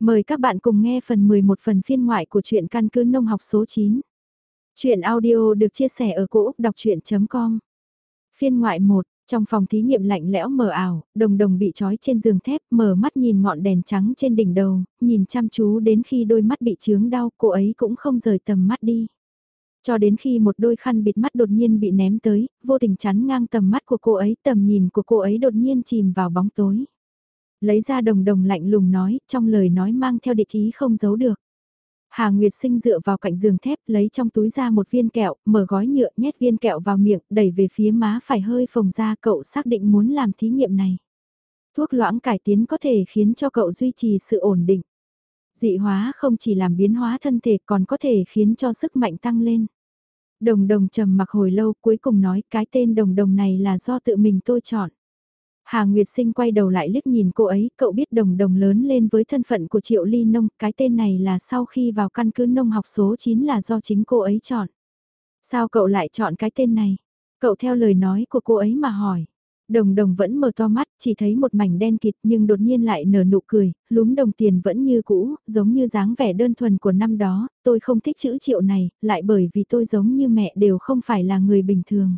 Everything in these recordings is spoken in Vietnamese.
Mời các bạn cùng nghe phần 11 phần phiên ngoại của truyện căn cứ nông học số 9. Chuyện audio được chia sẻ ở cỗ đọc chuyện.com Phiên ngoại 1, trong phòng thí nghiệm lạnh lẽo mờ ảo, đồng đồng bị trói trên giường thép, mở mắt nhìn ngọn đèn trắng trên đỉnh đầu, nhìn chăm chú đến khi đôi mắt bị chướng đau, cô ấy cũng không rời tầm mắt đi. Cho đến khi một đôi khăn bịt mắt đột nhiên bị ném tới, vô tình chắn ngang tầm mắt của cô ấy, tầm nhìn của cô ấy đột nhiên chìm vào bóng tối. Lấy ra đồng đồng lạnh lùng nói, trong lời nói mang theo địch ý không giấu được. Hà Nguyệt Sinh dựa vào cạnh giường thép, lấy trong túi ra một viên kẹo, mở gói nhựa, nhét viên kẹo vào miệng, đẩy về phía má phải hơi phồng ra, cậu xác định muốn làm thí nghiệm này. Thuốc loãng cải tiến có thể khiến cho cậu duy trì sự ổn định. Dị hóa không chỉ làm biến hóa thân thể còn có thể khiến cho sức mạnh tăng lên. Đồng đồng trầm mặc hồi lâu cuối cùng nói cái tên đồng đồng này là do tự mình tôi chọn. Hà Nguyệt Sinh quay đầu lại liếc nhìn cô ấy, cậu biết đồng đồng lớn lên với thân phận của Triệu Ly Nông, cái tên này là sau khi vào căn cứ nông học số 9 là do chính cô ấy chọn. Sao cậu lại chọn cái tên này? Cậu theo lời nói của cô ấy mà hỏi. Đồng đồng vẫn mở to mắt, chỉ thấy một mảnh đen kịt nhưng đột nhiên lại nở nụ cười, lúm đồng tiền vẫn như cũ, giống như dáng vẻ đơn thuần của năm đó, tôi không thích chữ triệu này, lại bởi vì tôi giống như mẹ đều không phải là người bình thường.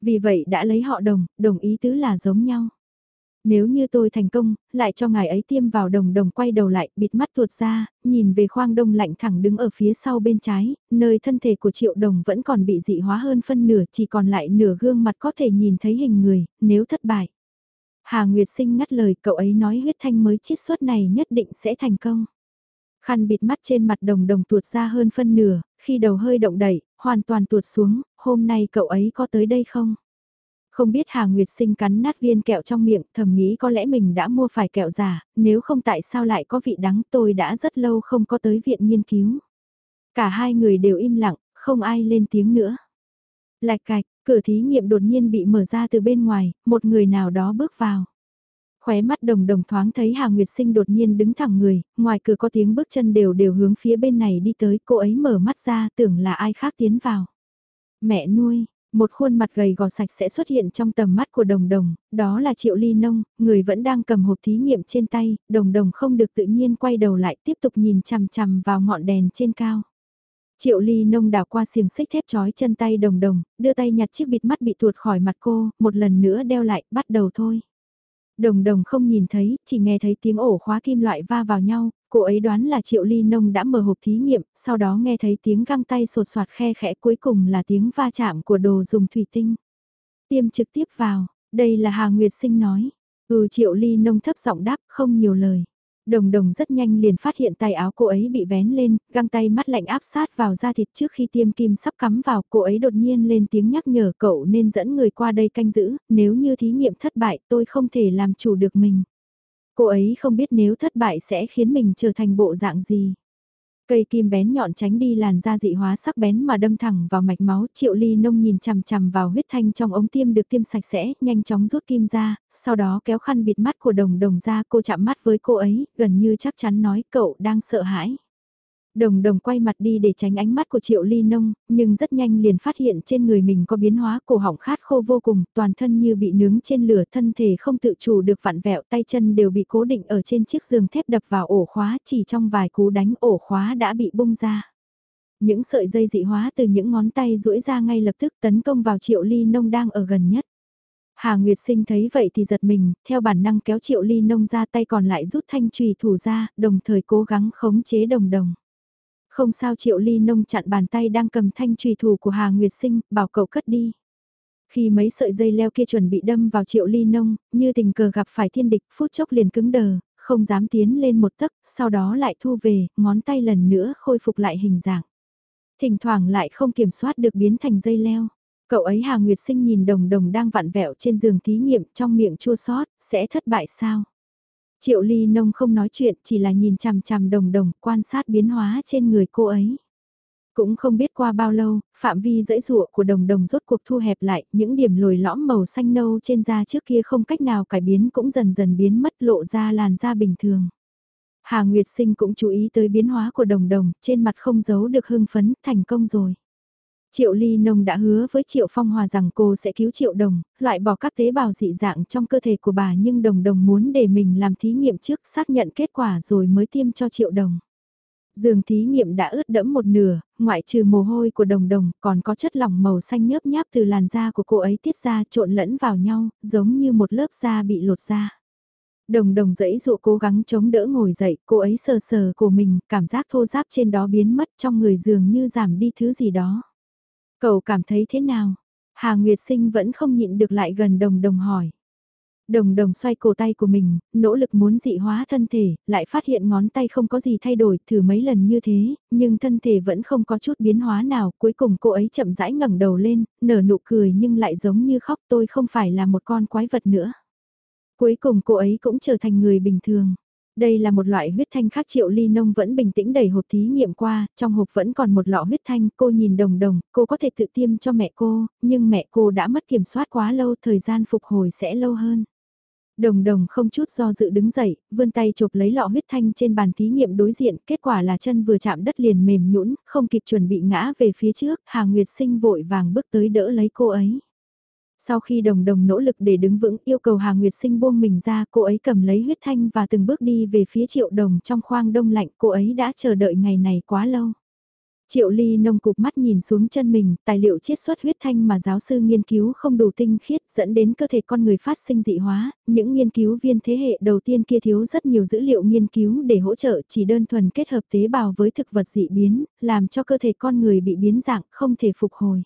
Vì vậy đã lấy họ đồng, đồng ý tứ là giống nhau. Nếu như tôi thành công, lại cho ngài ấy tiêm vào đồng đồng quay đầu lại, bịt mắt tuột ra, nhìn về khoang đông lạnh thẳng đứng ở phía sau bên trái, nơi thân thể của triệu đồng vẫn còn bị dị hóa hơn phân nửa, chỉ còn lại nửa gương mặt có thể nhìn thấy hình người, nếu thất bại. Hà Nguyệt Sinh ngắt lời cậu ấy nói huyết thanh mới chiết xuất này nhất định sẽ thành công. Khăn bịt mắt trên mặt đồng đồng tuột ra hơn phân nửa, khi đầu hơi động đẩy, hoàn toàn tuột xuống, hôm nay cậu ấy có tới đây không? Không biết Hà Nguyệt Sinh cắn nát viên kẹo trong miệng, thầm nghĩ có lẽ mình đã mua phải kẹo giả, nếu không tại sao lại có vị đắng tôi đã rất lâu không có tới viện nghiên cứu. Cả hai người đều im lặng, không ai lên tiếng nữa. Lạch cạch, cửa thí nghiệm đột nhiên bị mở ra từ bên ngoài, một người nào đó bước vào. Khóe mắt đồng đồng thoáng thấy Hà Nguyệt Sinh đột nhiên đứng thẳng người, ngoài cửa có tiếng bước chân đều đều hướng phía bên này đi tới, cô ấy mở mắt ra tưởng là ai khác tiến vào. Mẹ nuôi, một khuôn mặt gầy gò sạch sẽ xuất hiện trong tầm mắt của đồng đồng, đó là Triệu Ly Nông, người vẫn đang cầm hộp thí nghiệm trên tay, đồng đồng không được tự nhiên quay đầu lại tiếp tục nhìn chằm chằm vào ngọn đèn trên cao. Triệu Ly Nông đảo qua xiềng xích thép chói chân tay đồng đồng, đưa tay nhặt chiếc bịt mắt bị tuột khỏi mặt cô, một lần nữa đeo lại, bắt đầu thôi. Đồng đồng không nhìn thấy, chỉ nghe thấy tiếng ổ khóa kim loại va vào nhau, cô ấy đoán là triệu ly nông đã mở hộp thí nghiệm, sau đó nghe thấy tiếng găng tay sột soạt khe khẽ cuối cùng là tiếng va chạm của đồ dùng thủy tinh. Tiêm trực tiếp vào, đây là Hà Nguyệt Sinh nói. Ừ triệu ly nông thấp giọng đáp không nhiều lời. Đồng đồng rất nhanh liền phát hiện tay áo cô ấy bị vén lên, găng tay mắt lạnh áp sát vào da thịt trước khi tiêm kim sắp cắm vào, cô ấy đột nhiên lên tiếng nhắc nhở cậu nên dẫn người qua đây canh giữ, nếu như thí nghiệm thất bại tôi không thể làm chủ được mình. Cô ấy không biết nếu thất bại sẽ khiến mình trở thành bộ dạng gì. Cây kim bén nhọn tránh đi làn da dị hóa sắc bén mà đâm thẳng vào mạch máu, triệu ly nông nhìn chằm chằm vào huyết thanh trong ống tiêm được tiêm sạch sẽ, nhanh chóng rút kim ra, sau đó kéo khăn bịt mắt của đồng đồng ra cô chạm mắt với cô ấy, gần như chắc chắn nói cậu đang sợ hãi. Đồng đồng quay mặt đi để tránh ánh mắt của triệu ly nông, nhưng rất nhanh liền phát hiện trên người mình có biến hóa cổ họng khát khô vô cùng, toàn thân như bị nướng trên lửa thân thể không tự chủ được vặn vẹo tay chân đều bị cố định ở trên chiếc giường thép đập vào ổ khóa chỉ trong vài cú đánh ổ khóa đã bị bung ra. Những sợi dây dị hóa từ những ngón tay duỗi ra ngay lập tức tấn công vào triệu ly nông đang ở gần nhất. Hà Nguyệt Sinh thấy vậy thì giật mình, theo bản năng kéo triệu ly nông ra tay còn lại rút thanh trùy thủ ra, đồng thời cố gắng khống chế đồng đồng. Không sao triệu ly nông chặn bàn tay đang cầm thanh trùy thủ của Hà Nguyệt Sinh, bảo cậu cất đi. Khi mấy sợi dây leo kia chuẩn bị đâm vào triệu ly nông, như tình cờ gặp phải thiên địch, phút chốc liền cứng đờ, không dám tiến lên một tấc, sau đó lại thu về, ngón tay lần nữa khôi phục lại hình dạng. Thỉnh thoảng lại không kiểm soát được biến thành dây leo. Cậu ấy Hà Nguyệt Sinh nhìn đồng đồng đang vặn vẹo trên giường thí nghiệm trong miệng chua sót, sẽ thất bại sao? Triệu ly nông không nói chuyện chỉ là nhìn chằm chằm đồng đồng quan sát biến hóa trên người cô ấy. Cũng không biết qua bao lâu, phạm vi dãy rụa của đồng đồng rốt cuộc thu hẹp lại, những điểm lồi lõm màu xanh nâu trên da trước kia không cách nào cải biến cũng dần dần biến mất lộ ra làn da bình thường. Hà Nguyệt Sinh cũng chú ý tới biến hóa của đồng đồng, trên mặt không giấu được hưng phấn, thành công rồi. Triệu Ly Nông đã hứa với Triệu Phong Hòa rằng cô sẽ cứu Triệu Đồng, loại bỏ các tế bào dị dạng trong cơ thể của bà nhưng Đồng Đồng muốn để mình làm thí nghiệm trước xác nhận kết quả rồi mới tiêm cho Triệu Đồng. Giường thí nghiệm đã ướt đẫm một nửa, ngoại trừ mồ hôi của Đồng Đồng còn có chất lỏng màu xanh nhớp nháp từ làn da của cô ấy tiết ra trộn lẫn vào nhau, giống như một lớp da bị lột ra. Đồng đồng dẫy dụ cố gắng chống đỡ ngồi dậy, cô ấy sờ sờ của mình, cảm giác thô giáp trên đó biến mất trong người dường như giảm đi thứ gì đó. Cậu cảm thấy thế nào? Hà Nguyệt Sinh vẫn không nhịn được lại gần đồng đồng hỏi. Đồng đồng xoay cổ tay của mình, nỗ lực muốn dị hóa thân thể, lại phát hiện ngón tay không có gì thay đổi, thử mấy lần như thế, nhưng thân thể vẫn không có chút biến hóa nào, cuối cùng cô ấy chậm rãi ngẩng đầu lên, nở nụ cười nhưng lại giống như khóc tôi không phải là một con quái vật nữa. Cuối cùng cô ấy cũng trở thành người bình thường. Đây là một loại huyết thanh khác triệu ly nông vẫn bình tĩnh đẩy hộp thí nghiệm qua, trong hộp vẫn còn một lọ huyết thanh, cô nhìn đồng đồng, cô có thể tự tiêm cho mẹ cô, nhưng mẹ cô đã mất kiểm soát quá lâu, thời gian phục hồi sẽ lâu hơn. Đồng đồng không chút do dự đứng dậy, vươn tay chụp lấy lọ huyết thanh trên bàn thí nghiệm đối diện, kết quả là chân vừa chạm đất liền mềm nhũn, không kịp chuẩn bị ngã về phía trước, Hà Nguyệt Sinh vội vàng bước tới đỡ lấy cô ấy. Sau khi đồng đồng nỗ lực để đứng vững yêu cầu Hà Nguyệt Sinh buông mình ra cô ấy cầm lấy huyết thanh và từng bước đi về phía triệu đồng trong khoang đông lạnh cô ấy đã chờ đợi ngày này quá lâu. Triệu ly nông cục mắt nhìn xuống chân mình, tài liệu chiết xuất huyết thanh mà giáo sư nghiên cứu không đủ tinh khiết dẫn đến cơ thể con người phát sinh dị hóa, những nghiên cứu viên thế hệ đầu tiên kia thiếu rất nhiều dữ liệu nghiên cứu để hỗ trợ chỉ đơn thuần kết hợp tế bào với thực vật dị biến, làm cho cơ thể con người bị biến dạng không thể phục hồi.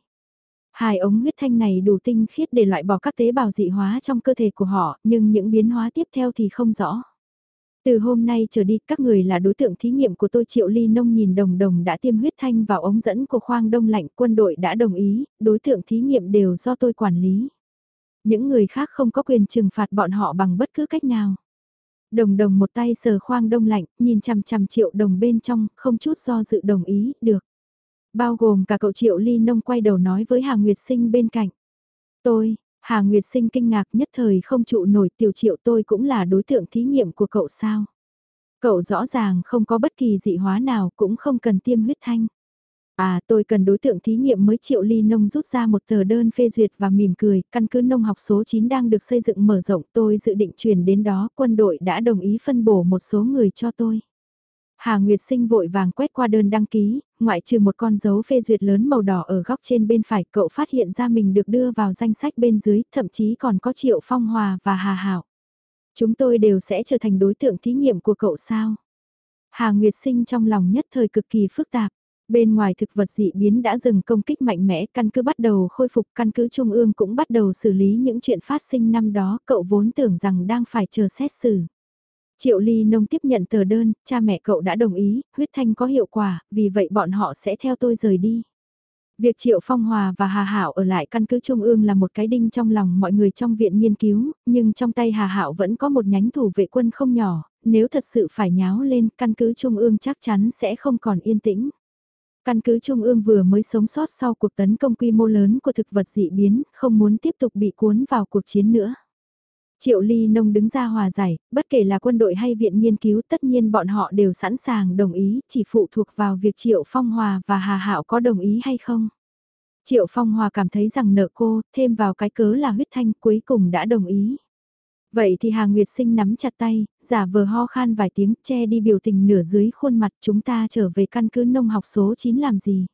Hai ống huyết thanh này đủ tinh khiết để loại bỏ các tế bào dị hóa trong cơ thể của họ, nhưng những biến hóa tiếp theo thì không rõ. Từ hôm nay trở đi, các người là đối tượng thí nghiệm của tôi Triệu Ly Nông nhìn đồng đồng đã tiêm huyết thanh vào ống dẫn của khoang đông lạnh, quân đội đã đồng ý, đối tượng thí nghiệm đều do tôi quản lý. Những người khác không có quyền trừng phạt bọn họ bằng bất cứ cách nào. Đồng đồng một tay sờ khoang đông lạnh, nhìn chằm chằm triệu đồng bên trong, không chút do dự đồng ý, được. Bao gồm cả cậu Triệu Ly Nông quay đầu nói với Hà Nguyệt Sinh bên cạnh. Tôi, Hà Nguyệt Sinh kinh ngạc nhất thời không trụ nổi tiểu triệu tôi cũng là đối tượng thí nghiệm của cậu sao. Cậu rõ ràng không có bất kỳ dị hóa nào cũng không cần tiêm huyết thanh. À tôi cần đối tượng thí nghiệm mới triệu ly nông rút ra một tờ đơn phê duyệt và mỉm cười, căn cứ nông học số 9 đang được xây dựng mở rộng tôi dự định chuyển đến đó quân đội đã đồng ý phân bổ một số người cho tôi. Hà Nguyệt Sinh vội vàng quét qua đơn đăng ký, ngoại trừ một con dấu phê duyệt lớn màu đỏ ở góc trên bên phải, cậu phát hiện ra mình được đưa vào danh sách bên dưới, thậm chí còn có Triệu Phong Hòa và Hà Hảo. Chúng tôi đều sẽ trở thành đối tượng thí nghiệm của cậu sao? Hà Nguyệt Sinh trong lòng nhất thời cực kỳ phức tạp. Bên ngoài thực vật dị biến đã dừng công kích mạnh mẽ, căn cứ bắt đầu khôi phục, căn cứ Trung ương cũng bắt đầu xử lý những chuyện phát sinh năm đó, cậu vốn tưởng rằng đang phải chờ xét xử. Triệu Ly Nông tiếp nhận tờ đơn, cha mẹ cậu đã đồng ý, huyết thanh có hiệu quả, vì vậy bọn họ sẽ theo tôi rời đi. Việc Triệu Phong Hòa và Hà Hảo ở lại căn cứ Trung ương là một cái đinh trong lòng mọi người trong viện nghiên cứu, nhưng trong tay Hà Hảo vẫn có một nhánh thủ vệ quân không nhỏ, nếu thật sự phải nháo lên, căn cứ Trung ương chắc chắn sẽ không còn yên tĩnh. Căn cứ Trung ương vừa mới sống sót sau cuộc tấn công quy mô lớn của thực vật dị biến, không muốn tiếp tục bị cuốn vào cuộc chiến nữa. Triệu Ly Nông đứng ra hòa giải, bất kể là quân đội hay viện nghiên cứu tất nhiên bọn họ đều sẵn sàng đồng ý, chỉ phụ thuộc vào việc Triệu Phong Hòa và Hà Hạo có đồng ý hay không. Triệu Phong Hòa cảm thấy rằng nợ cô, thêm vào cái cớ là huyết thanh cuối cùng đã đồng ý. Vậy thì Hà Nguyệt Sinh nắm chặt tay, giả vờ ho khan vài tiếng, che đi biểu tình nửa dưới khuôn mặt chúng ta trở về căn cứ nông học số 9 làm gì.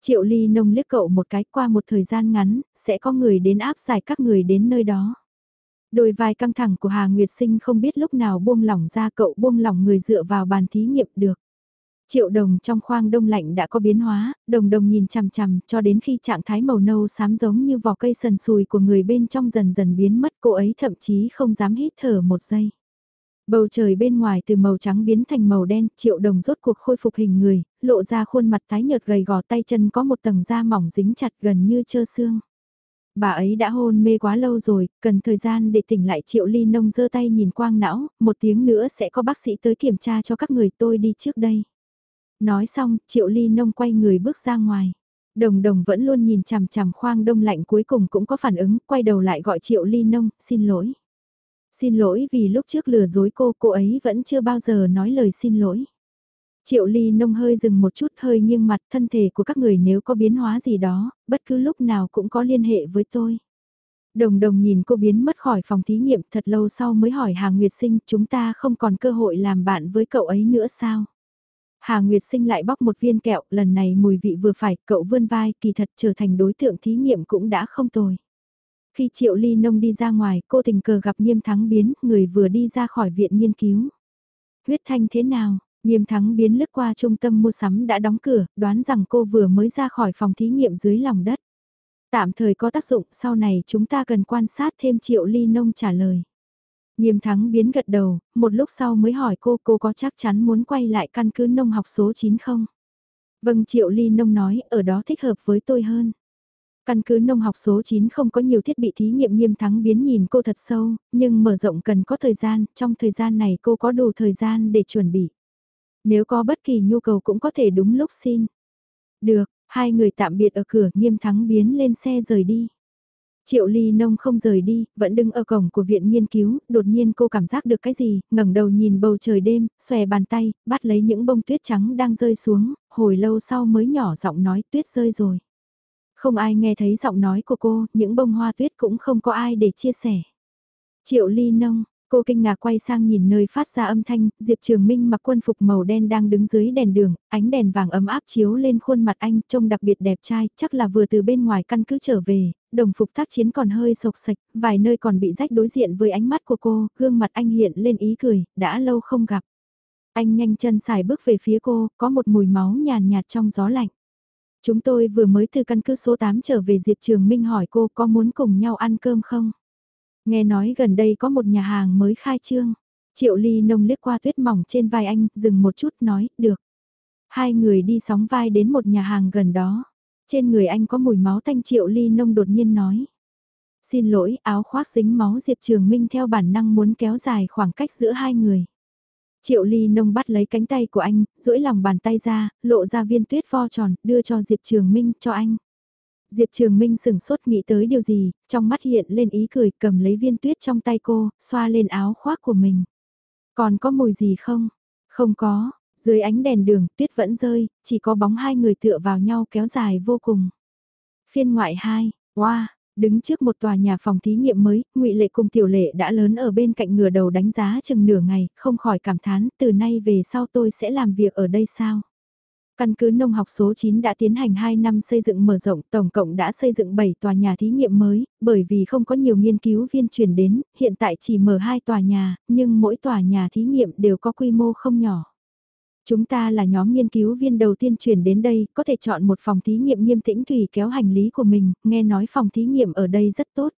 Triệu Ly nông liếc cậu một cái qua một thời gian ngắn, sẽ có người đến áp giải các người đến nơi đó. Đôi vai căng thẳng của Hà Nguyệt Sinh không biết lúc nào buông lỏng ra cậu buông lỏng người dựa vào bàn thí nghiệm được. Triệu đồng trong khoang đông lạnh đã có biến hóa, đồng đồng nhìn chằm chằm cho đến khi trạng thái màu nâu xám giống như vỏ cây sần sùi của người bên trong dần dần biến mất cô ấy thậm chí không dám hít thở một giây. Bầu trời bên ngoài từ màu trắng biến thành màu đen, triệu đồng rốt cuộc khôi phục hình người, lộ ra khuôn mặt tái nhợt gầy gò tay chân có một tầng da mỏng dính chặt gần như trơ xương. Bà ấy đã hôn mê quá lâu rồi, cần thời gian để tỉnh lại triệu ly nông giơ tay nhìn quang não, một tiếng nữa sẽ có bác sĩ tới kiểm tra cho các người tôi đi trước đây. Nói xong, triệu ly nông quay người bước ra ngoài. Đồng đồng vẫn luôn nhìn chằm chằm khoang đông lạnh cuối cùng cũng có phản ứng, quay đầu lại gọi triệu ly nông, xin lỗi. Xin lỗi vì lúc trước lừa dối cô, cô ấy vẫn chưa bao giờ nói lời xin lỗi. Triệu ly nông hơi dừng một chút hơi nghiêng mặt thân thể của các người nếu có biến hóa gì đó, bất cứ lúc nào cũng có liên hệ với tôi. Đồng đồng nhìn cô biến mất khỏi phòng thí nghiệm thật lâu sau mới hỏi Hà Nguyệt Sinh chúng ta không còn cơ hội làm bạn với cậu ấy nữa sao? Hà Nguyệt Sinh lại bóc một viên kẹo, lần này mùi vị vừa phải, cậu vươn vai, kỳ thật trở thành đối tượng thí nghiệm cũng đã không tồi. Khi Triệu Ly Nông đi ra ngoài, cô tình cờ gặp Nghiêm Thắng Biến, người vừa đi ra khỏi viện nghiên cứu. Huyết thanh thế nào? Nghiêm Thắng Biến lướt qua trung tâm mua sắm đã đóng cửa, đoán rằng cô vừa mới ra khỏi phòng thí nghiệm dưới lòng đất. Tạm thời có tác dụng, sau này chúng ta cần quan sát thêm Triệu Ly Nông trả lời. Nghiêm thắng biến gật đầu, một lúc sau mới hỏi cô cô có chắc chắn muốn quay lại căn cứ nông học số 9 không? Vâng Triệu Ly Nông nói ở đó thích hợp với tôi hơn. Căn cứ nông học số 9 không có nhiều thiết bị thí nghiệm nghiêm thắng biến nhìn cô thật sâu, nhưng mở rộng cần có thời gian, trong thời gian này cô có đủ thời gian để chuẩn bị. Nếu có bất kỳ nhu cầu cũng có thể đúng lúc xin. Được, hai người tạm biệt ở cửa nghiêm thắng biến lên xe rời đi. Triệu Ly Nông không rời đi, vẫn đứng ở cổng của viện nghiên cứu, đột nhiên cô cảm giác được cái gì, ngẩng đầu nhìn bầu trời đêm, xòe bàn tay, bắt lấy những bông tuyết trắng đang rơi xuống, hồi lâu sau mới nhỏ giọng nói tuyết rơi rồi. Không ai nghe thấy giọng nói của cô, những bông hoa tuyết cũng không có ai để chia sẻ. Triệu Ly Nông, Cô kinh ngạc quay sang nhìn nơi phát ra âm thanh, Diệp Trường Minh mặc quân phục màu đen đang đứng dưới đèn đường, ánh đèn vàng ấm áp chiếu lên khuôn mặt anh, trông đặc biệt đẹp trai, chắc là vừa từ bên ngoài căn cứ trở về, đồng phục tác chiến còn hơi sộc sạch, vài nơi còn bị rách đối diện với ánh mắt của cô, gương mặt anh hiện lên ý cười, đã lâu không gặp. Anh nhanh chân xài bước về phía cô, có một mùi máu nhàn nhạt trong gió lạnh. Chúng tôi vừa mới từ căn cứ số 8 trở về Diệp Trường Minh hỏi cô có muốn cùng nhau ăn cơm không? Nghe nói gần đây có một nhà hàng mới khai trương. Triệu ly nông liếc qua tuyết mỏng trên vai anh, dừng một chút nói, được. Hai người đi sóng vai đến một nhà hàng gần đó. Trên người anh có mùi máu tanh triệu ly nông đột nhiên nói. Xin lỗi, áo khoác dính máu Diệp Trường Minh theo bản năng muốn kéo dài khoảng cách giữa hai người. Triệu ly nông bắt lấy cánh tay của anh, duỗi lòng bàn tay ra, lộ ra viên tuyết vo tròn, đưa cho Diệp Trường Minh, cho anh. Diệp Trường Minh sừng sốt nghĩ tới điều gì, trong mắt hiện lên ý cười cầm lấy viên tuyết trong tay cô, xoa lên áo khoác của mình. Còn có mùi gì không? Không có, dưới ánh đèn đường tuyết vẫn rơi, chỉ có bóng hai người tựa vào nhau kéo dài vô cùng. Phiên ngoại 2, wow, đứng trước một tòa nhà phòng thí nghiệm mới, ngụy Lệ cùng Tiểu Lệ đã lớn ở bên cạnh ngửa đầu đánh giá chừng nửa ngày, không khỏi cảm thán, từ nay về sau tôi sẽ làm việc ở đây sao? Căn cứ nông học số 9 đã tiến hành 2 năm xây dựng mở rộng, tổng cộng đã xây dựng 7 tòa nhà thí nghiệm mới, bởi vì không có nhiều nghiên cứu viên chuyển đến, hiện tại chỉ mở 2 tòa nhà, nhưng mỗi tòa nhà thí nghiệm đều có quy mô không nhỏ. Chúng ta là nhóm nghiên cứu viên đầu tiên chuyển đến đây, có thể chọn một phòng thí nghiệm nghiêm tĩnh tùy kéo hành lý của mình, nghe nói phòng thí nghiệm ở đây rất tốt.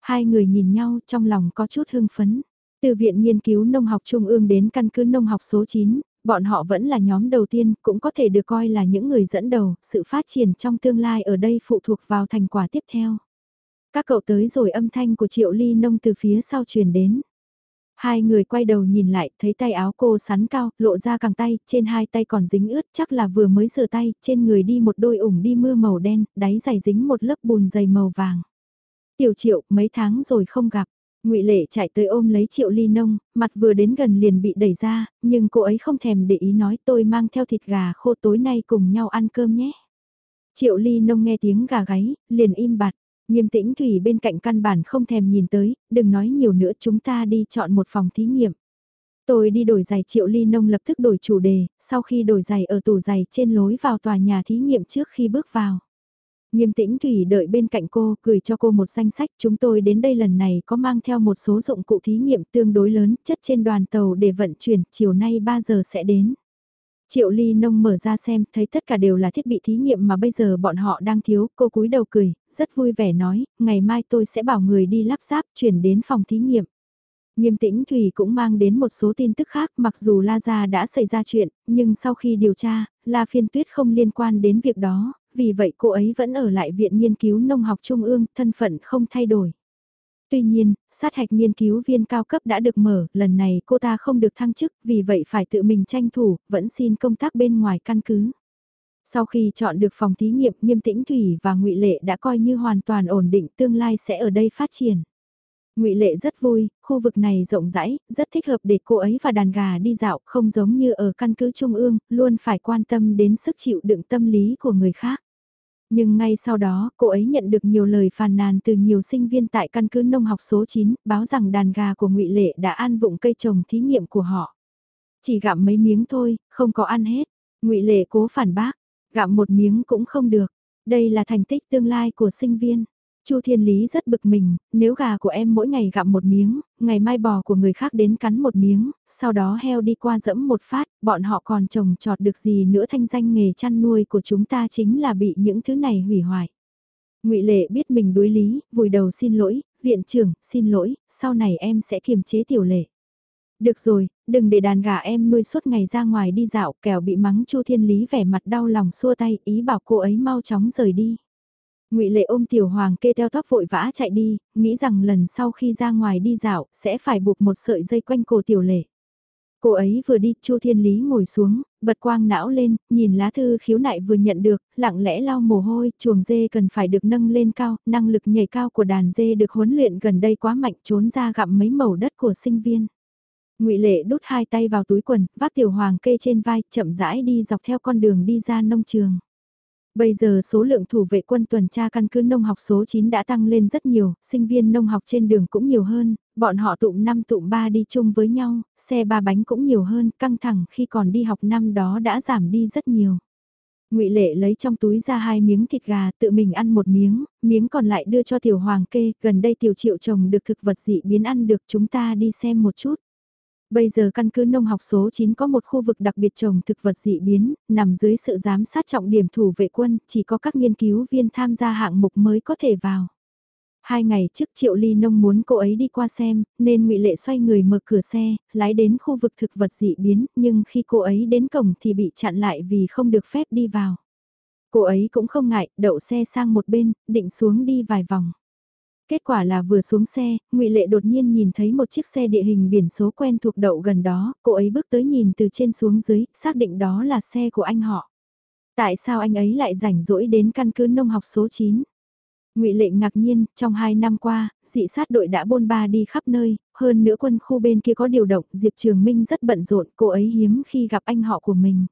Hai người nhìn nhau trong lòng có chút hưng phấn. Từ Viện Nghiên cứu Nông học Trung ương đến căn cứ Nông học số 9, bọn họ vẫn là nhóm đầu tiên, cũng có thể được coi là những người dẫn đầu, sự phát triển trong tương lai ở đây phụ thuộc vào thành quả tiếp theo. Các cậu tới rồi âm thanh của Triệu Ly Nông từ phía sau truyền đến. Hai người quay đầu nhìn lại, thấy tay áo cô sắn cao, lộ ra càng tay, trên hai tay còn dính ướt, chắc là vừa mới rửa tay, trên người đi một đôi ủng đi mưa màu đen, đáy giày dính một lớp bùn dày màu vàng. Tiểu triệu, mấy tháng rồi không gặp, ngụy Lệ chạy tới ôm lấy Triệu Ly Nông, mặt vừa đến gần liền bị đẩy ra, nhưng cô ấy không thèm để ý nói tôi mang theo thịt gà khô tối nay cùng nhau ăn cơm nhé. Triệu Ly Nông nghe tiếng gà gáy, liền im bặt. Nghiêm tĩnh Thủy bên cạnh căn bản không thèm nhìn tới, đừng nói nhiều nữa chúng ta đi chọn một phòng thí nghiệm. Tôi đi đổi giày Triệu Ly Nông lập tức đổi chủ đề, sau khi đổi giày ở tủ giày trên lối vào tòa nhà thí nghiệm trước khi bước vào. Nghiêm tĩnh Thủy đợi bên cạnh cô, gửi cho cô một danh sách. Chúng tôi đến đây lần này có mang theo một số dụng cụ thí nghiệm tương đối lớn, chất trên đoàn tàu để vận chuyển, chiều nay 3 giờ sẽ đến. Triệu Ly Nông mở ra xem, thấy tất cả đều là thiết bị thí nghiệm mà bây giờ bọn họ đang thiếu, cô cúi đầu cười, rất vui vẻ nói, ngày mai tôi sẽ bảo người đi lắp ráp chuyển đến phòng thí nghiệm. Nghiêm tĩnh Thủy cũng mang đến một số tin tức khác mặc dù La Gia đã xảy ra chuyện, nhưng sau khi điều tra, La Phiên Tuyết không liên quan đến việc đó, vì vậy cô ấy vẫn ở lại Viện Nghiên cứu Nông học Trung ương, thân phận không thay đổi. Tuy nhiên, sát hạch nghiên cứu viên cao cấp đã được mở, lần này cô ta không được thăng chức, vì vậy phải tự mình tranh thủ, vẫn xin công tác bên ngoài căn cứ. Sau khi chọn được phòng thí nghiệm, Nghiêm Tĩnh Thủy và ngụy Lệ đã coi như hoàn toàn ổn định tương lai sẽ ở đây phát triển. Ngụy Lệ rất vui, khu vực này rộng rãi, rất thích hợp để cô ấy và đàn gà đi dạo, không giống như ở căn cứ trung ương, luôn phải quan tâm đến sức chịu đựng tâm lý của người khác. Nhưng ngay sau đó, cô ấy nhận được nhiều lời phàn nàn từ nhiều sinh viên tại căn cứ nông học số 9, báo rằng đàn gà của ngụy Lệ đã ăn vụng cây trồng thí nghiệm của họ. Chỉ gặm mấy miếng thôi, không có ăn hết. ngụy Lệ cố phản bác, gặm một miếng cũng không được. Đây là thành tích tương lai của sinh viên. Chu Thiên Lý rất bực mình, nếu gà của em mỗi ngày gặm một miếng, ngày mai bò của người khác đến cắn một miếng, sau đó heo đi qua dẫm một phát, bọn họ còn trồng trọt được gì nữa thanh danh nghề chăn nuôi của chúng ta chính là bị những thứ này hủy hoại. ngụy Lệ biết mình đối lý, vùi đầu xin lỗi, viện trưởng, xin lỗi, sau này em sẽ kiềm chế tiểu lệ. Được rồi, đừng để đàn gà em nuôi suốt ngày ra ngoài đi dạo, kẻo bị mắng Chu Thiên Lý vẻ mặt đau lòng xua tay, ý bảo cô ấy mau chóng rời đi. Ngụy Lệ ôm Tiểu Hoàng kê theo tóc vội vã chạy đi, nghĩ rằng lần sau khi ra ngoài đi dạo sẽ phải buộc một sợi dây quanh cổ Tiểu Lệ. Cô ấy vừa đi, Chu Thiên Lý ngồi xuống, bật quang não lên, nhìn lá thư khiếu nại vừa nhận được, lặng lẽ lau mồ hôi, chuồng dê cần phải được nâng lên cao, năng lực nhảy cao của đàn dê được huấn luyện gần đây quá mạnh trốn ra gặm mấy mẩu đất của sinh viên. Ngụy Lệ đút hai tay vào túi quần, vác tiểu hoàng kê trên vai, chậm rãi đi dọc theo con đường đi ra nông trường. Bây giờ số lượng thủ vệ quân tuần tra căn cứ nông học số 9 đã tăng lên rất nhiều, sinh viên nông học trên đường cũng nhiều hơn, bọn họ tụm 5 tụm 3 đi chung với nhau, xe ba bánh cũng nhiều hơn, căng thẳng khi còn đi học năm đó đã giảm đi rất nhiều. Ngụy Lệ lấy trong túi ra hai miếng thịt gà tự mình ăn một miếng, miếng còn lại đưa cho tiểu hoàng kê, gần đây tiểu triệu trồng được thực vật dị biến ăn được chúng ta đi xem một chút. Bây giờ căn cứ nông học số 9 có một khu vực đặc biệt trồng thực vật dị biến, nằm dưới sự giám sát trọng điểm thủ vệ quân, chỉ có các nghiên cứu viên tham gia hạng mục mới có thể vào. Hai ngày trước Triệu Ly Nông muốn cô ấy đi qua xem, nên ngụy Lệ xoay người mở cửa xe, lái đến khu vực thực vật dị biến, nhưng khi cô ấy đến cổng thì bị chặn lại vì không được phép đi vào. Cô ấy cũng không ngại, đậu xe sang một bên, định xuống đi vài vòng. Kết quả là vừa xuống xe, ngụy Lệ đột nhiên nhìn thấy một chiếc xe địa hình biển số quen thuộc đậu gần đó, cô ấy bước tới nhìn từ trên xuống dưới, xác định đó là xe của anh họ. Tại sao anh ấy lại rảnh rỗi đến căn cứ nông học số 9? ngụy Lệ ngạc nhiên, trong hai năm qua, dị sát đội đã bôn ba đi khắp nơi, hơn nữa quân khu bên kia có điều động, Diệp Trường Minh rất bận rộn, cô ấy hiếm khi gặp anh họ của mình.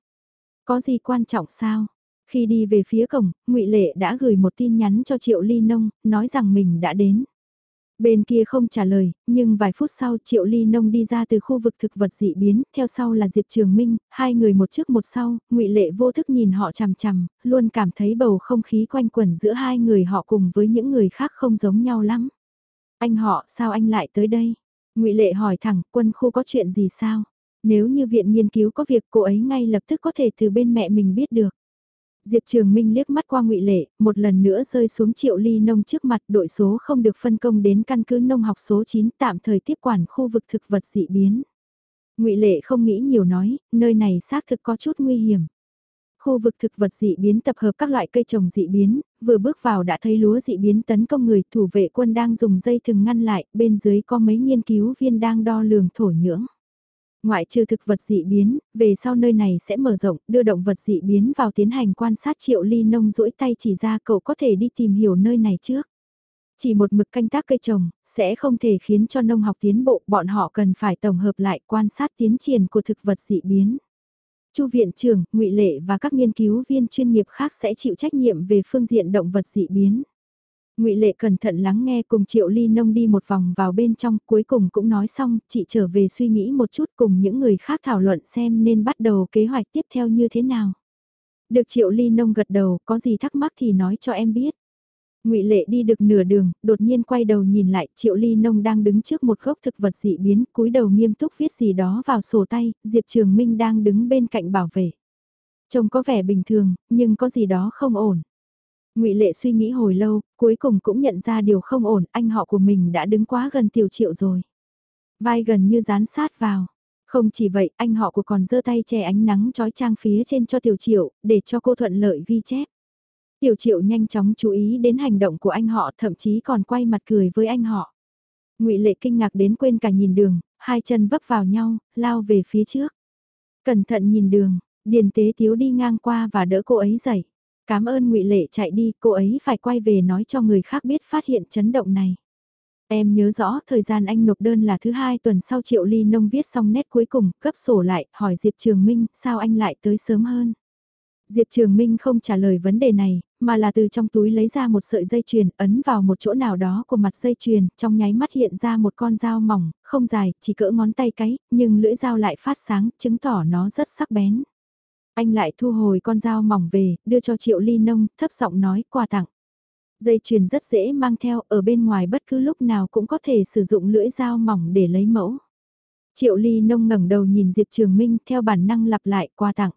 Có gì quan trọng sao? Khi đi về phía cổng, ngụy Lệ đã gửi một tin nhắn cho Triệu Ly Nông, nói rằng mình đã đến. Bên kia không trả lời, nhưng vài phút sau Triệu Ly Nông đi ra từ khu vực thực vật dị biến, theo sau là Diệp Trường Minh, hai người một trước một sau, ngụy Lệ vô thức nhìn họ chằm chằm, luôn cảm thấy bầu không khí quanh quẩn giữa hai người họ cùng với những người khác không giống nhau lắm. Anh họ, sao anh lại tới đây? ngụy Lệ hỏi thẳng, quân khu có chuyện gì sao? Nếu như viện nghiên cứu có việc cô ấy ngay lập tức có thể từ bên mẹ mình biết được. Diệp Trường Minh liếc mắt qua ngụy Lệ, một lần nữa rơi xuống triệu ly nông trước mặt đội số không được phân công đến căn cứ nông học số 9 tạm thời tiếp quản khu vực thực vật dị biến. ngụy Lệ không nghĩ nhiều nói, nơi này xác thực có chút nguy hiểm. Khu vực thực vật dị biến tập hợp các loại cây trồng dị biến, vừa bước vào đã thấy lúa dị biến tấn công người thủ vệ quân đang dùng dây thừng ngăn lại, bên dưới có mấy nghiên cứu viên đang đo lường thổ nhưỡng. Ngoại trừ thực vật dị biến, về sau nơi này sẽ mở rộng, đưa động vật dị biến vào tiến hành quan sát triệu ly nông duỗi tay chỉ ra cậu có thể đi tìm hiểu nơi này trước. Chỉ một mực canh tác cây trồng, sẽ không thể khiến cho nông học tiến bộ, bọn họ cần phải tổng hợp lại quan sát tiến triển của thực vật dị biến. Chu viện trưởng, ngụy Lệ và các nghiên cứu viên chuyên nghiệp khác sẽ chịu trách nhiệm về phương diện động vật dị biến ngụy Lệ cẩn thận lắng nghe cùng Triệu Ly Nông đi một vòng vào bên trong, cuối cùng cũng nói xong, chị trở về suy nghĩ một chút cùng những người khác thảo luận xem nên bắt đầu kế hoạch tiếp theo như thế nào. Được Triệu Ly Nông gật đầu, có gì thắc mắc thì nói cho em biết. ngụy Lệ đi được nửa đường, đột nhiên quay đầu nhìn lại, Triệu Ly Nông đang đứng trước một gốc thực vật dị biến, cúi đầu nghiêm túc viết gì đó vào sổ tay, Diệp Trường Minh đang đứng bên cạnh bảo vệ. Trông có vẻ bình thường, nhưng có gì đó không ổn ngụy Lệ suy nghĩ hồi lâu, cuối cùng cũng nhận ra điều không ổn, anh họ của mình đã đứng quá gần tiểu triệu rồi. Vai gần như dán sát vào. Không chỉ vậy, anh họ của còn giơ tay che ánh nắng trói trang phía trên cho tiểu triệu, để cho cô thuận lợi ghi chép. Tiểu triệu nhanh chóng chú ý đến hành động của anh họ, thậm chí còn quay mặt cười với anh họ. ngụy Lệ kinh ngạc đến quên cả nhìn đường, hai chân vấp vào nhau, lao về phía trước. Cẩn thận nhìn đường, Điền Tế Tiếu đi ngang qua và đỡ cô ấy dậy. Cảm ơn ngụy Lệ chạy đi, cô ấy phải quay về nói cho người khác biết phát hiện chấn động này. Em nhớ rõ thời gian anh nộp đơn là thứ hai tuần sau Triệu Ly Nông viết xong nét cuối cùng, cấp sổ lại, hỏi Diệp Trường Minh, sao anh lại tới sớm hơn? Diệp Trường Minh không trả lời vấn đề này, mà là từ trong túi lấy ra một sợi dây chuyền, ấn vào một chỗ nào đó của mặt dây chuyền, trong nháy mắt hiện ra một con dao mỏng, không dài, chỉ cỡ ngón tay cái, nhưng lưỡi dao lại phát sáng, chứng tỏ nó rất sắc bén. Anh lại thu hồi con dao mỏng về, đưa cho Triệu Ly Nông, thấp giọng nói, quà tặng. Dây chuyền rất dễ mang theo, ở bên ngoài bất cứ lúc nào cũng có thể sử dụng lưỡi dao mỏng để lấy mẫu. Triệu Ly Nông ngẩng đầu nhìn Diệp Trường Minh theo bản năng lặp lại quà tặng.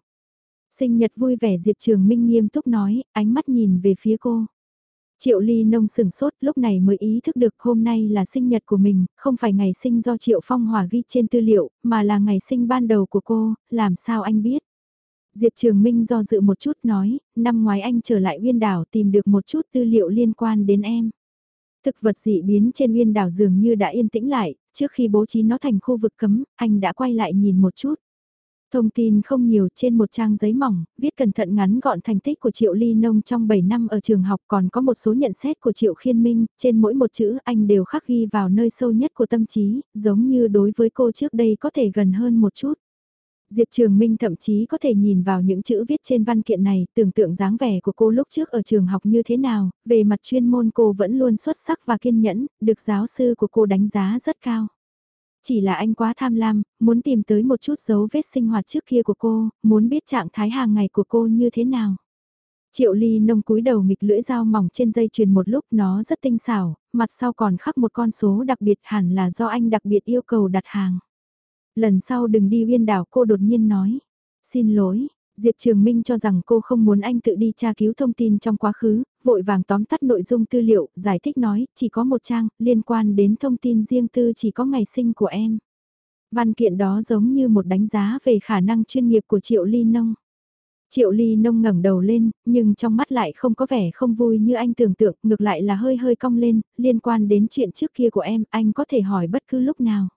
Sinh nhật vui vẻ Diệp Trường Minh nghiêm túc nói, ánh mắt nhìn về phía cô. Triệu Ly Nông sừng sốt lúc này mới ý thức được hôm nay là sinh nhật của mình, không phải ngày sinh do Triệu Phong Hòa ghi trên tư liệu, mà là ngày sinh ban đầu của cô, làm sao anh biết. Diệp Trường Minh do dự một chút nói, năm ngoái anh trở lại Uyên Đảo tìm được một chút tư liệu liên quan đến em. Thực vật dị biến trên Uyên Đảo dường như đã yên tĩnh lại, trước khi bố trí nó thành khu vực cấm, anh đã quay lại nhìn một chút. Thông tin không nhiều trên một trang giấy mỏng, viết cẩn thận ngắn gọn thành tích của Triệu Ly Nông trong 7 năm ở trường học còn có một số nhận xét của Triệu Khiên Minh, trên mỗi một chữ anh đều khắc ghi vào nơi sâu nhất của tâm trí, giống như đối với cô trước đây có thể gần hơn một chút. Diệp Trường Minh thậm chí có thể nhìn vào những chữ viết trên văn kiện này, tưởng tượng dáng vẻ của cô lúc trước ở trường học như thế nào, về mặt chuyên môn cô vẫn luôn xuất sắc và kiên nhẫn, được giáo sư của cô đánh giá rất cao. Chỉ là anh quá tham lam, muốn tìm tới một chút dấu vết sinh hoạt trước kia của cô, muốn biết trạng thái hàng ngày của cô như thế nào. Triệu ly nông cúi đầu nghịch lưỡi dao mỏng trên dây chuyền một lúc nó rất tinh xảo, mặt sau còn khắc một con số đặc biệt hẳn là do anh đặc biệt yêu cầu đặt hàng. Lần sau đừng đi uyên đảo cô đột nhiên nói. Xin lỗi, Diệp Trường Minh cho rằng cô không muốn anh tự đi tra cứu thông tin trong quá khứ, vội vàng tóm tắt nội dung tư liệu, giải thích nói, chỉ có một trang, liên quan đến thông tin riêng tư chỉ có ngày sinh của em. Văn kiện đó giống như một đánh giá về khả năng chuyên nghiệp của Triệu Ly Nông. Triệu Ly Nông ngẩng đầu lên, nhưng trong mắt lại không có vẻ không vui như anh tưởng tượng, ngược lại là hơi hơi cong lên, liên quan đến chuyện trước kia của em, anh có thể hỏi bất cứ lúc nào.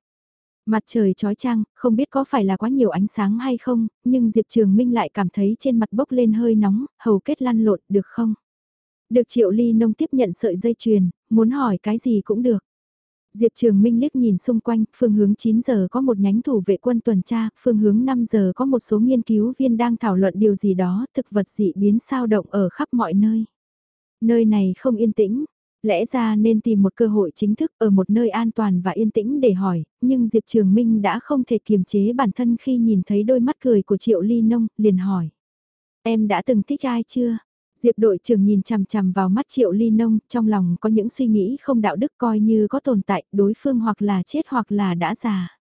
Mặt trời trói trăng, không biết có phải là quá nhiều ánh sáng hay không, nhưng Diệp Trường Minh lại cảm thấy trên mặt bốc lên hơi nóng, hầu kết lăn lộn, được không? Được Triệu Ly Nông tiếp nhận sợi dây chuyền, muốn hỏi cái gì cũng được. Diệp Trường Minh liếc nhìn xung quanh, phương hướng 9 giờ có một nhánh thủ vệ quân tuần tra, phương hướng 5 giờ có một số nghiên cứu viên đang thảo luận điều gì đó, thực vật dị biến sao động ở khắp mọi nơi. Nơi này không yên tĩnh, Lẽ ra nên tìm một cơ hội chính thức ở một nơi an toàn và yên tĩnh để hỏi, nhưng Diệp Trường Minh đã không thể kiềm chế bản thân khi nhìn thấy đôi mắt cười của Triệu Ly Nông, liền hỏi. Em đã từng thích ai chưa? Diệp đội trưởng nhìn chằm chằm vào mắt Triệu Ly Nông, trong lòng có những suy nghĩ không đạo đức coi như có tồn tại, đối phương hoặc là chết hoặc là đã già.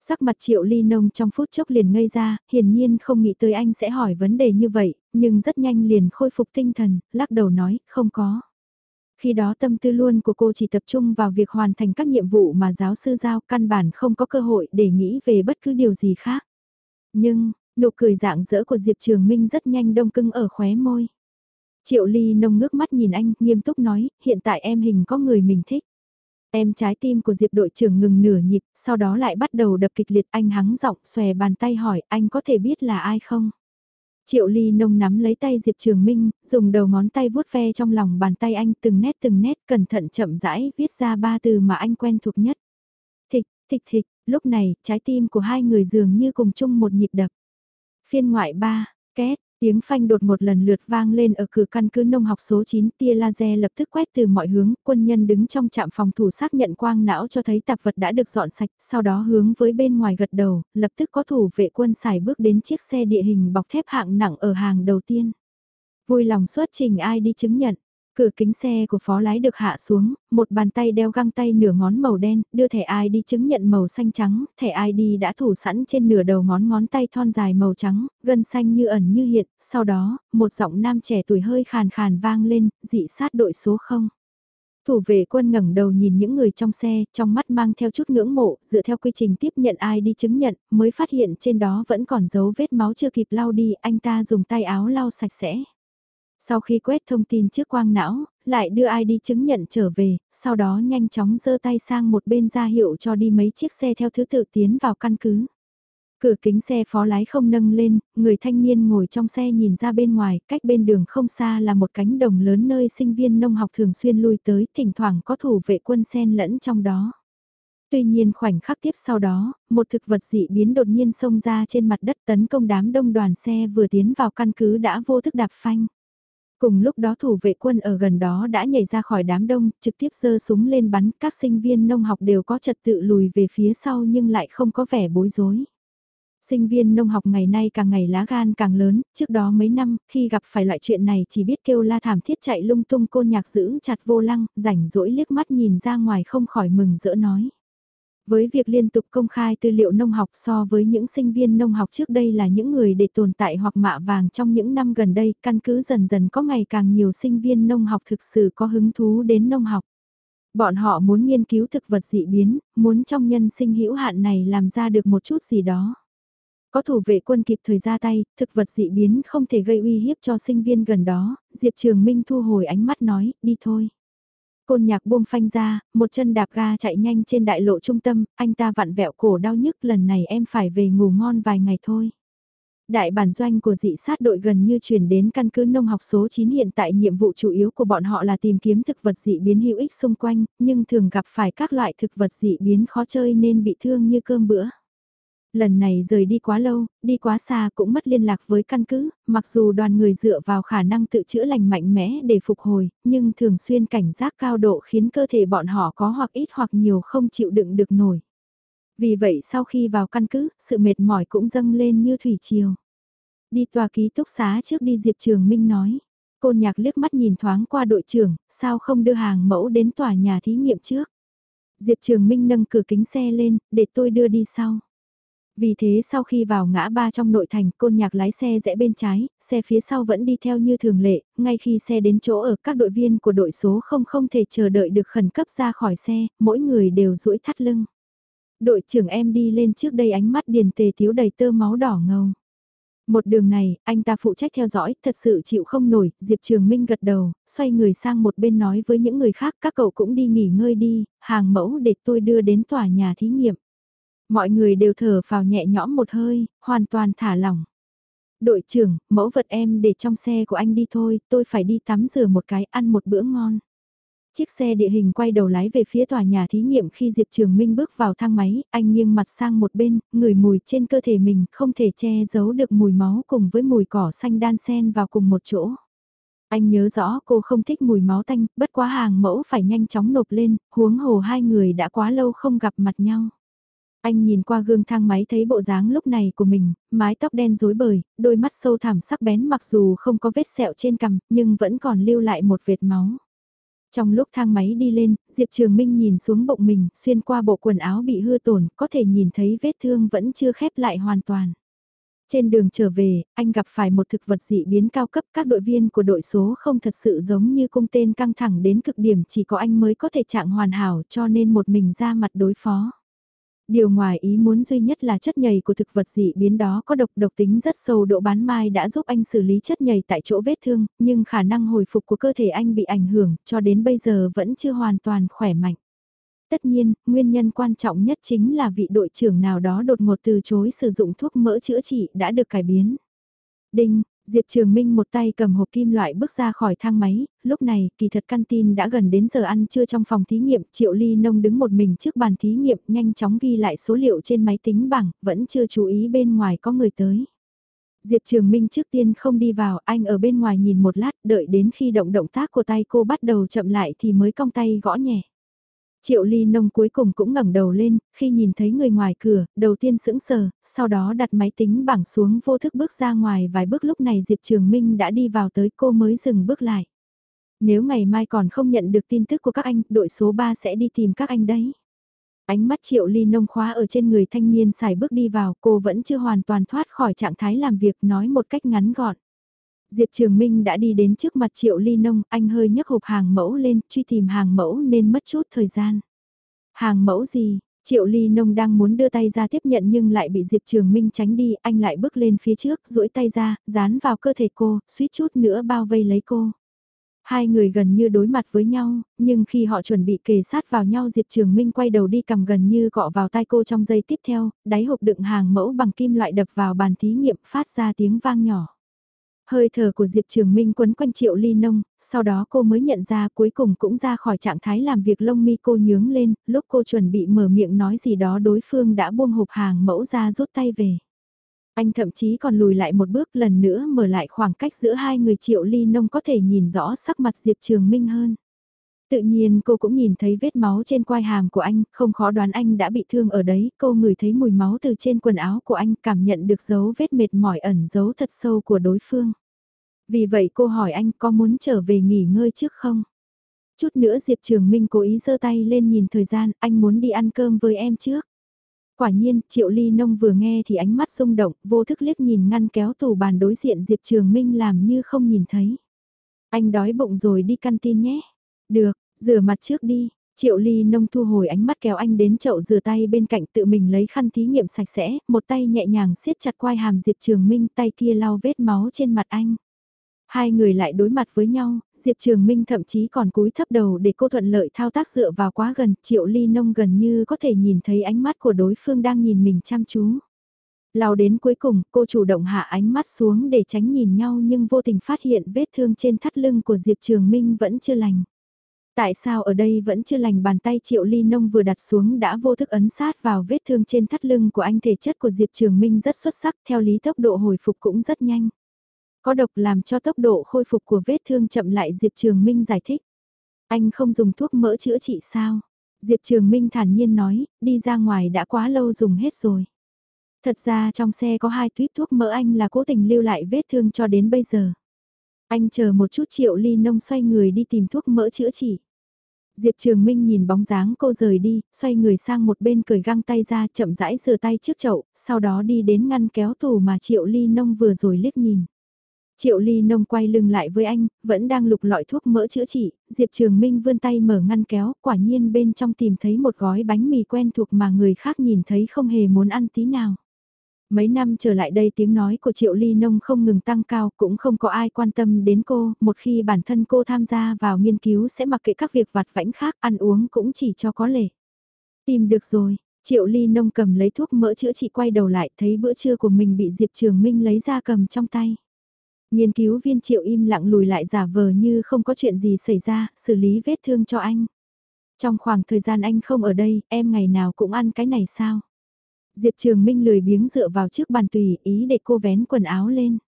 Sắc mặt Triệu Ly Nông trong phút chốc liền ngây ra, hiển nhiên không nghĩ tới anh sẽ hỏi vấn đề như vậy, nhưng rất nhanh liền khôi phục tinh thần, lắc đầu nói, không có. Khi đó tâm tư luôn của cô chỉ tập trung vào việc hoàn thành các nhiệm vụ mà giáo sư giao căn bản không có cơ hội để nghĩ về bất cứ điều gì khác. Nhưng, nụ cười dạng dỡ của Diệp Trường Minh rất nhanh đông cưng ở khóe môi. Triệu Ly nông ngước mắt nhìn anh, nghiêm túc nói, hiện tại em hình có người mình thích. Em trái tim của Diệp đội trưởng ngừng nửa nhịp, sau đó lại bắt đầu đập kịch liệt anh hắng giọng xòe bàn tay hỏi anh có thể biết là ai không? Triệu Ly nông nắm lấy tay Diệp Trường Minh, dùng đầu ngón tay vuốt ve trong lòng bàn tay anh từng nét từng nét cẩn thận chậm rãi viết ra ba từ mà anh quen thuộc nhất. Thịch, thịch thịch, lúc này trái tim của hai người dường như cùng chung một nhịp đập. Phiên ngoại ba. két, Tiếng phanh đột một lần lượt vang lên ở cửa căn cứ nông học số 9 tia laser lập tức quét từ mọi hướng, quân nhân đứng trong trạm phòng thủ xác nhận quang não cho thấy tạp vật đã được dọn sạch, sau đó hướng với bên ngoài gật đầu, lập tức có thủ vệ quân xài bước đến chiếc xe địa hình bọc thép hạng nặng ở hàng đầu tiên. Vui lòng xuất trình ai đi chứng nhận, Cửa kính xe của phó lái được hạ xuống, một bàn tay đeo găng tay nửa ngón màu đen, đưa thẻ ID chứng nhận màu xanh trắng, thẻ ID đã thủ sẵn trên nửa đầu ngón ngón tay thon dài màu trắng, gân xanh như ẩn như hiện, sau đó, một giọng nam trẻ tuổi hơi khàn khàn vang lên, dị sát đội số 0. Thủ vệ quân ngẩng đầu nhìn những người trong xe, trong mắt mang theo chút ngưỡng mộ, dựa theo quy trình tiếp nhận ID chứng nhận, mới phát hiện trên đó vẫn còn dấu vết máu chưa kịp lau đi, anh ta dùng tay áo lau sạch sẽ. Sau khi quét thông tin trước quang não, lại đưa ai đi chứng nhận trở về, sau đó nhanh chóng giơ tay sang một bên ra hiệu cho đi mấy chiếc xe theo thứ tự tiến vào căn cứ. Cửa kính xe phó lái không nâng lên, người thanh niên ngồi trong xe nhìn ra bên ngoài, cách bên đường không xa là một cánh đồng lớn nơi sinh viên nông học thường xuyên lui tới, thỉnh thoảng có thủ vệ quân sen lẫn trong đó. Tuy nhiên khoảnh khắc tiếp sau đó, một thực vật dị biến đột nhiên xông ra trên mặt đất tấn công đám đông đoàn xe vừa tiến vào căn cứ đã vô thức đạp phanh. Cùng lúc đó thủ vệ quân ở gần đó đã nhảy ra khỏi đám đông, trực tiếp giơ súng lên bắn, các sinh viên nông học đều có trật tự lùi về phía sau nhưng lại không có vẻ bối rối. Sinh viên nông học ngày nay càng ngày lá gan càng lớn, trước đó mấy năm, khi gặp phải loại chuyện này chỉ biết kêu la thảm thiết chạy lung tung côn nhạc giữ chặt vô lăng, rảnh rỗi liếc mắt nhìn ra ngoài không khỏi mừng rỡ nói. Với việc liên tục công khai tư liệu nông học so với những sinh viên nông học trước đây là những người để tồn tại hoặc mạ vàng trong những năm gần đây, căn cứ dần dần có ngày càng nhiều sinh viên nông học thực sự có hứng thú đến nông học. Bọn họ muốn nghiên cứu thực vật dị biến, muốn trong nhân sinh hữu hạn này làm ra được một chút gì đó. Có thủ vệ quân kịp thời ra tay, thực vật dị biến không thể gây uy hiếp cho sinh viên gần đó, Diệp Trường Minh thu hồi ánh mắt nói, đi thôi. Côn nhạc buông phanh ra, một chân đạp ga chạy nhanh trên đại lộ trung tâm, anh ta vặn vẹo cổ đau nhức lần này em phải về ngủ ngon vài ngày thôi. Đại bản doanh của dị sát đội gần như chuyển đến căn cứ nông học số 9 hiện tại nhiệm vụ chủ yếu của bọn họ là tìm kiếm thực vật dị biến hữu ích xung quanh, nhưng thường gặp phải các loại thực vật dị biến khó chơi nên bị thương như cơm bữa. Lần này rời đi quá lâu, đi quá xa cũng mất liên lạc với căn cứ, mặc dù đoàn người dựa vào khả năng tự chữa lành mạnh mẽ để phục hồi, nhưng thường xuyên cảnh giác cao độ khiến cơ thể bọn họ có hoặc ít hoặc nhiều không chịu đựng được nổi. Vì vậy sau khi vào căn cứ, sự mệt mỏi cũng dâng lên như thủy triều. Đi tòa ký túc xá trước đi Diệp Trường Minh nói. Côn nhạc liếc mắt nhìn thoáng qua đội trưởng, sao không đưa hàng mẫu đến tòa nhà thí nghiệm trước. Diệp Trường Minh nâng cửa kính xe lên, để tôi đưa đi sau. Vì thế sau khi vào ngã ba trong nội thành, côn nhạc lái xe rẽ bên trái, xe phía sau vẫn đi theo như thường lệ, ngay khi xe đến chỗ ở các đội viên của đội số không không thể chờ đợi được khẩn cấp ra khỏi xe, mỗi người đều duỗi thắt lưng. Đội trưởng em đi lên trước đây ánh mắt điền tề thiếu đầy tơ máu đỏ ngầu. Một đường này, anh ta phụ trách theo dõi, thật sự chịu không nổi, Diệp Trường Minh gật đầu, xoay người sang một bên nói với những người khác, các cậu cũng đi nghỉ ngơi đi, hàng mẫu để tôi đưa đến tòa nhà thí nghiệm. Mọi người đều thở vào nhẹ nhõm một hơi, hoàn toàn thả lỏng. Đội trưởng, mẫu vật em để trong xe của anh đi thôi, tôi phải đi tắm rửa một cái ăn một bữa ngon. Chiếc xe địa hình quay đầu lái về phía tòa nhà thí nghiệm khi Diệp Trường Minh bước vào thang máy, anh nghiêng mặt sang một bên, ngửi mùi trên cơ thể mình không thể che giấu được mùi máu cùng với mùi cỏ xanh đan xen vào cùng một chỗ. Anh nhớ rõ cô không thích mùi máu tanh, bất quá hàng mẫu phải nhanh chóng nộp lên, huống hồ hai người đã quá lâu không gặp mặt nhau. Anh nhìn qua gương thang máy thấy bộ dáng lúc này của mình, mái tóc đen rối bời, đôi mắt sâu thẳm sắc bén mặc dù không có vết sẹo trên cằm, nhưng vẫn còn lưu lại một vệt máu. Trong lúc thang máy đi lên, Diệp Trường Minh nhìn xuống bụng mình, xuyên qua bộ quần áo bị hư tổn, có thể nhìn thấy vết thương vẫn chưa khép lại hoàn toàn. Trên đường trở về, anh gặp phải một thực vật dị biến cao cấp các đội viên của đội số không thật sự giống như cung tên căng thẳng đến cực điểm chỉ có anh mới có thể trạng hoàn hảo cho nên một mình ra mặt đối phó. Điều ngoài ý muốn duy nhất là chất nhầy của thực vật dị biến đó có độc độc tính rất sâu độ bán mai đã giúp anh xử lý chất nhầy tại chỗ vết thương, nhưng khả năng hồi phục của cơ thể anh bị ảnh hưởng cho đến bây giờ vẫn chưa hoàn toàn khỏe mạnh. Tất nhiên, nguyên nhân quan trọng nhất chính là vị đội trưởng nào đó đột ngột từ chối sử dụng thuốc mỡ chữa trị đã được cải biến. Đinh, Diệp Trường Minh một tay cầm hộp kim loại bước ra khỏi thang máy, lúc này kỳ thật căn tin đã gần đến giờ ăn trưa trong phòng thí nghiệm, Triệu Ly Nông đứng một mình trước bàn thí nghiệm nhanh chóng ghi lại số liệu trên máy tính bảng, vẫn chưa chú ý bên ngoài có người tới. Diệp Trường Minh trước tiên không đi vào, anh ở bên ngoài nhìn một lát, đợi đến khi động động tác của tay cô bắt đầu chậm lại thì mới cong tay gõ nhẹ. Triệu ly nông cuối cùng cũng ngẩng đầu lên, khi nhìn thấy người ngoài cửa, đầu tiên sững sờ, sau đó đặt máy tính bảng xuống vô thức bước ra ngoài vài bước lúc này Diệp Trường Minh đã đi vào tới cô mới dừng bước lại. Nếu ngày mai còn không nhận được tin tức của các anh, đội số 3 sẽ đi tìm các anh đấy. Ánh mắt triệu ly nông khóa ở trên người thanh niên xài bước đi vào, cô vẫn chưa hoàn toàn thoát khỏi trạng thái làm việc nói một cách ngắn gọn. Diệp Trường Minh đã đi đến trước mặt Triệu Ly Nông, anh hơi nhấc hộp hàng mẫu lên, truy tìm hàng mẫu nên mất chút thời gian. Hàng mẫu gì? Triệu Ly Nông đang muốn đưa tay ra tiếp nhận nhưng lại bị Diệp Trường Minh tránh đi, anh lại bước lên phía trước, duỗi tay ra, dán vào cơ thể cô, suýt chút nữa bao vây lấy cô. Hai người gần như đối mặt với nhau, nhưng khi họ chuẩn bị kề sát vào nhau Diệp Trường Minh quay đầu đi cầm gần như cọ vào tai cô trong giây tiếp theo, đáy hộp đựng hàng mẫu bằng kim loại đập vào bàn thí nghiệm phát ra tiếng vang nhỏ. Hơi thở của Diệp Trường Minh quấn quanh Triệu Ly Nông, sau đó cô mới nhận ra cuối cùng cũng ra khỏi trạng thái làm việc lông mi cô nhướng lên, lúc cô chuẩn bị mở miệng nói gì đó đối phương đã buông hộp hàng mẫu ra rút tay về. Anh thậm chí còn lùi lại một bước lần nữa mở lại khoảng cách giữa hai người Triệu Ly Nông có thể nhìn rõ sắc mặt Diệp Trường Minh hơn. Tự nhiên cô cũng nhìn thấy vết máu trên quai hàm của anh, không khó đoán anh đã bị thương ở đấy, cô ngửi thấy mùi máu từ trên quần áo của anh, cảm nhận được dấu vết mệt mỏi ẩn giấu thật sâu của đối phương. Vì vậy cô hỏi anh có muốn trở về nghỉ ngơi trước không? Chút nữa Diệp Trường Minh cố ý giơ tay lên nhìn thời gian, anh muốn đi ăn cơm với em trước. Quả nhiên, Triệu Ly Nông vừa nghe thì ánh mắt rung động, vô thức liếc nhìn ngăn kéo tủ bàn đối diện Diệp Trường Minh làm như không nhìn thấy. Anh đói bụng rồi đi căn tin nhé. Được, rửa mặt trước đi. Triệu Ly Nông thu hồi ánh mắt kéo anh đến chậu rửa tay bên cạnh tự mình lấy khăn thí nghiệm sạch sẽ, một tay nhẹ nhàng siết chặt quai hàm Diệp Trường Minh tay kia lau vết máu trên mặt anh. Hai người lại đối mặt với nhau, Diệp Trường Minh thậm chí còn cúi thấp đầu để cô thuận lợi thao tác dựa vào quá gần, Triệu Ly Nông gần như có thể nhìn thấy ánh mắt của đối phương đang nhìn mình chăm chú. Lao đến cuối cùng, cô chủ động hạ ánh mắt xuống để tránh nhìn nhau nhưng vô tình phát hiện vết thương trên thắt lưng của Diệp Trường Minh vẫn chưa lành. Tại sao ở đây vẫn chưa lành bàn tay Triệu Ly Nông vừa đặt xuống đã vô thức ấn sát vào vết thương trên thắt lưng của anh thể chất của Diệp Trường Minh rất xuất sắc theo lý tốc độ hồi phục cũng rất nhanh. Có độc làm cho tốc độ khôi phục của vết thương chậm lại Diệp Trường Minh giải thích. Anh không dùng thuốc mỡ chữa trị sao? Diệp Trường Minh thản nhiên nói, đi ra ngoài đã quá lâu dùng hết rồi. Thật ra trong xe có hai tuyết thuốc mỡ anh là cố tình lưu lại vết thương cho đến bây giờ. Anh chờ một chút triệu ly nông xoay người đi tìm thuốc mỡ chữa trị. Diệp Trường Minh nhìn bóng dáng cô rời đi, xoay người sang một bên cởi găng tay ra chậm rãi rửa tay trước chậu, sau đó đi đến ngăn kéo tủ mà triệu ly nông vừa rồi liếc nhìn. Triệu Ly Nông quay lưng lại với anh, vẫn đang lục lọi thuốc mỡ chữa trị, Diệp Trường Minh vươn tay mở ngăn kéo, quả nhiên bên trong tìm thấy một gói bánh mì quen thuộc mà người khác nhìn thấy không hề muốn ăn tí nào. Mấy năm trở lại đây tiếng nói của Triệu Ly Nông không ngừng tăng cao, cũng không có ai quan tâm đến cô, một khi bản thân cô tham gia vào nghiên cứu sẽ mặc kệ các việc vặt vãnh khác, ăn uống cũng chỉ cho có lệ. Tìm được rồi, Triệu Ly Nông cầm lấy thuốc mỡ chữa trị quay đầu lại thấy bữa trưa của mình bị Diệp Trường Minh lấy ra cầm trong tay. Nghiên cứu viên triệu im lặng lùi lại giả vờ như không có chuyện gì xảy ra, xử lý vết thương cho anh. Trong khoảng thời gian anh không ở đây, em ngày nào cũng ăn cái này sao? Diệp Trường Minh lười biếng dựa vào trước bàn tùy ý để cô vén quần áo lên.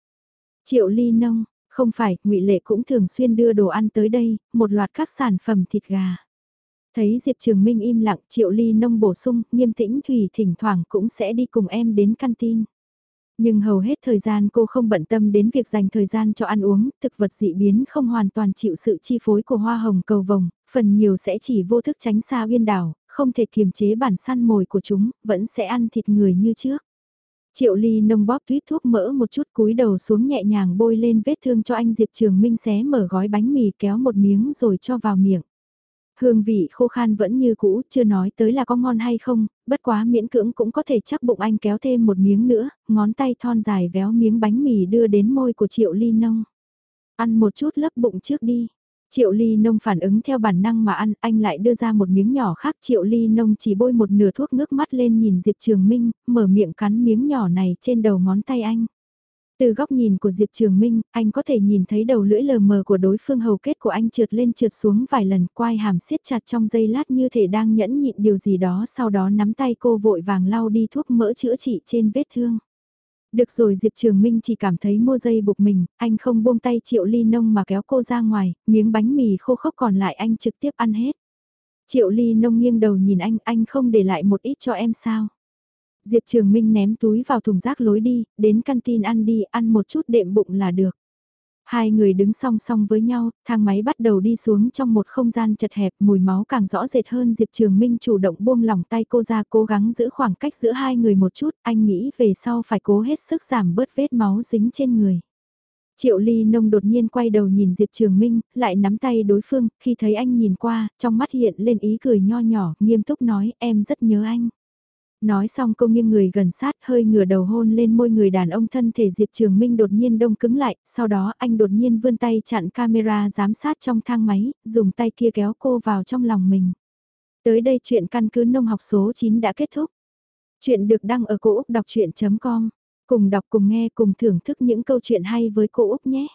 Triệu ly nông, không phải, ngụy Lệ cũng thường xuyên đưa đồ ăn tới đây, một loạt các sản phẩm thịt gà. Thấy Diệp Trường Minh im lặng, Triệu ly nông bổ sung, nghiêm tĩnh Thủy thỉnh thoảng cũng sẽ đi cùng em đến căn tin. Nhưng hầu hết thời gian cô không bận tâm đến việc dành thời gian cho ăn uống, thực vật dị biến không hoàn toàn chịu sự chi phối của hoa hồng cầu vồng, phần nhiều sẽ chỉ vô thức tránh xa uyên đảo, không thể kiềm chế bản săn mồi của chúng, vẫn sẽ ăn thịt người như trước. Triệu ly nông bóp tuyết thuốc mỡ một chút cúi đầu xuống nhẹ nhàng bôi lên vết thương cho anh Diệp Trường Minh xé mở gói bánh mì kéo một miếng rồi cho vào miệng. Hương vị khô khan vẫn như cũ, chưa nói tới là có ngon hay không, bất quá miễn cưỡng cũng có thể chắc bụng anh kéo thêm một miếng nữa, ngón tay thon dài véo miếng bánh mì đưa đến môi của Triệu Ly Nông. Ăn một chút lấp bụng trước đi. Triệu Ly Nông phản ứng theo bản năng mà ăn, anh lại đưa ra một miếng nhỏ khác. Triệu Ly Nông chỉ bôi một nửa thuốc ngước mắt lên nhìn Diệp Trường Minh, mở miệng cắn miếng nhỏ này trên đầu ngón tay anh. Từ góc nhìn của Diệp Trường Minh, anh có thể nhìn thấy đầu lưỡi lờ mờ của đối phương hầu kết của anh trượt lên trượt xuống vài lần quai hàm siết chặt trong giây lát như thể đang nhẫn nhịn điều gì đó sau đó nắm tay cô vội vàng lau đi thuốc mỡ chữa trị trên vết thương. Được rồi Diệp Trường Minh chỉ cảm thấy mua dây buộc mình, anh không buông tay Triệu Ly Nông mà kéo cô ra ngoài, miếng bánh mì khô khốc còn lại anh trực tiếp ăn hết. Triệu Ly Nông nghiêng đầu nhìn anh, anh không để lại một ít cho em sao? Diệp Trường Minh ném túi vào thùng rác lối đi, đến canteen ăn đi, ăn một chút đệm bụng là được. Hai người đứng song song với nhau, thang máy bắt đầu đi xuống trong một không gian chật hẹp, mùi máu càng rõ rệt hơn Diệp Trường Minh chủ động buông lỏng tay cô ra cố gắng giữ khoảng cách giữa hai người một chút, anh nghĩ về sau phải cố hết sức giảm bớt vết máu dính trên người. Triệu Ly Nông đột nhiên quay đầu nhìn Diệp Trường Minh, lại nắm tay đối phương, khi thấy anh nhìn qua, trong mắt hiện lên ý cười nho nhỏ, nghiêm túc nói, em rất nhớ anh. Nói xong cô nghiêng người gần sát hơi ngửa đầu hôn lên môi người đàn ông thân thể Diệp Trường Minh đột nhiên đông cứng lại, sau đó anh đột nhiên vươn tay chặn camera giám sát trong thang máy, dùng tay kia kéo cô vào trong lòng mình. Tới đây chuyện căn cứ nông học số 9 đã kết thúc. Chuyện được đăng ở cổ Úc đọc chuyện.com. Cùng đọc cùng nghe cùng thưởng thức những câu chuyện hay với cô Úc nhé.